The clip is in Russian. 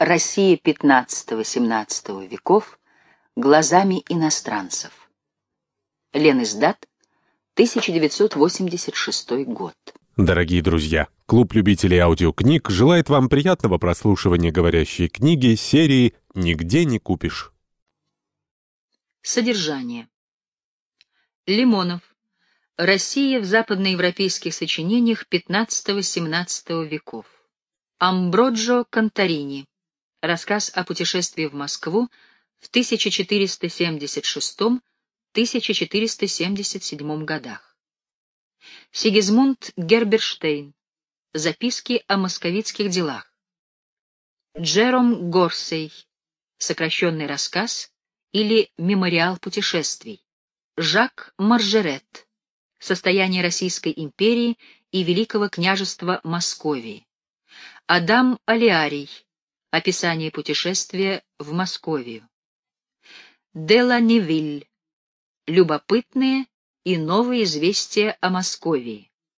Россия XV-XVII веков глазами иностранцев. Ленэздат, 1986 год. Дорогие друзья, клуб любителей аудиокниг желает вам приятного прослушивания говорящей книги серии «Нигде не купишь». Содержание. Лимонов. Россия в западноевропейских сочинениях XV-XVII веков. Амброджо Конторини. Рассказ о путешествии в Москву в 1476-1477 годах. Сигизмунд Герберштейн. Записки о московитских делах. Джером Горсей. Сокращенный рассказ или мемориал путешествий. Жак Маржерет. Состояние Российской империи и Великого княжества Московии. Адам Алиарий. Описание путешествия в Московию. Деланевиль. Любопытные и новые известия о Московии.